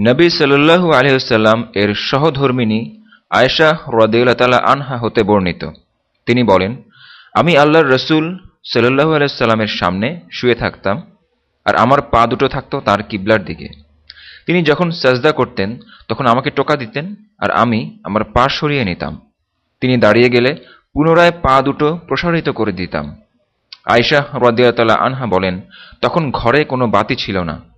নবী সাল্লু আলহিসাল্লাম এর সহধর্মিনী আয়েশা রদিউল্লাহ আনহা হতে বর্ণিত। তিনি বলেন, আমি আল্লাহর রসুল সাল্লু আলাইসাল্লামের সামনে শুয়ে থাকতাম আর আমার পা দুটো থাকত তার কিবলার দিকে। তিনি যখন সাজদা করতেন, তখন আমাকে টোকা দিতেন আর আমি আমার পা সরিয়ে নিতাম। তিনি দাঁড়িয়ে গেলে পুনরায় পা দুটো প্রসারিত করে দিতাম। আয়শা রদিয়াতাল্লাহ আনহা বলেন, তখন ঘরে কোনো বাতি ছিল না।